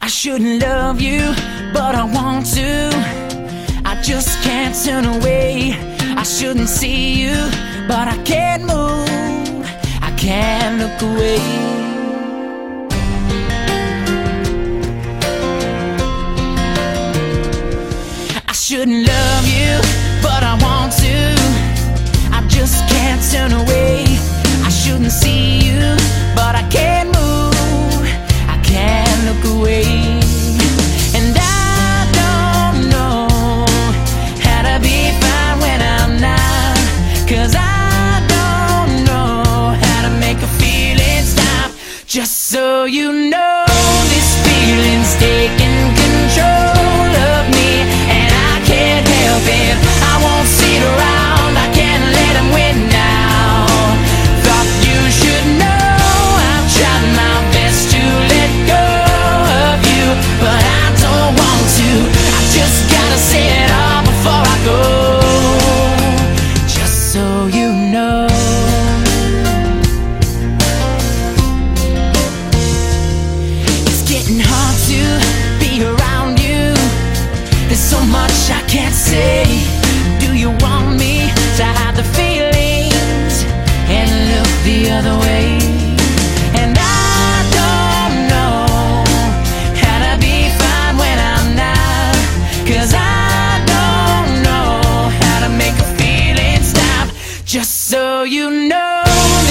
I shouldn't love you, but I want to. I just can't turn away. I shouldn't see you, but I can't move. I can't look away. I shouldn't love you, Just so you know, this feeling's taking control So much I can't say. Do you want me to hide the feelings and look the other way? And I don't know how to be fine when I'm. Cause I don't know how to make a feeling stop. Just so you know,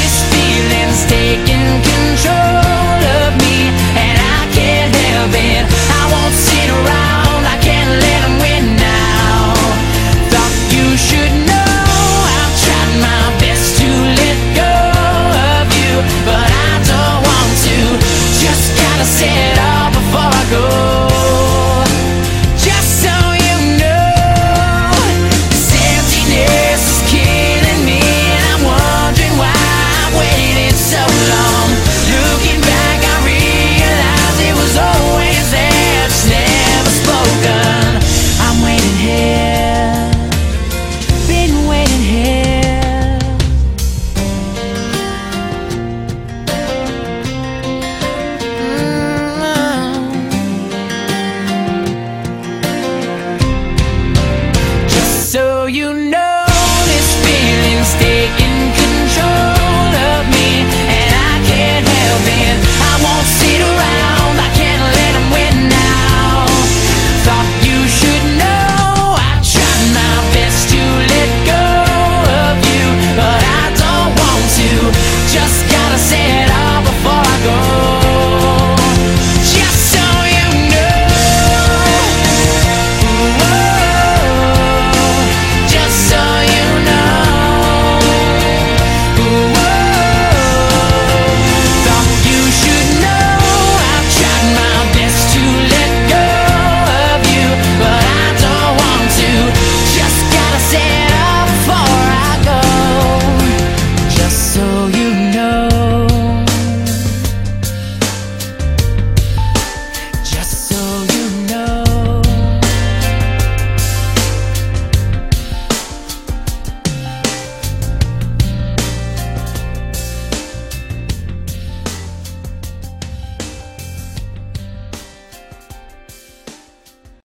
this feeling's taking control of me. And I can't help it. I won't sit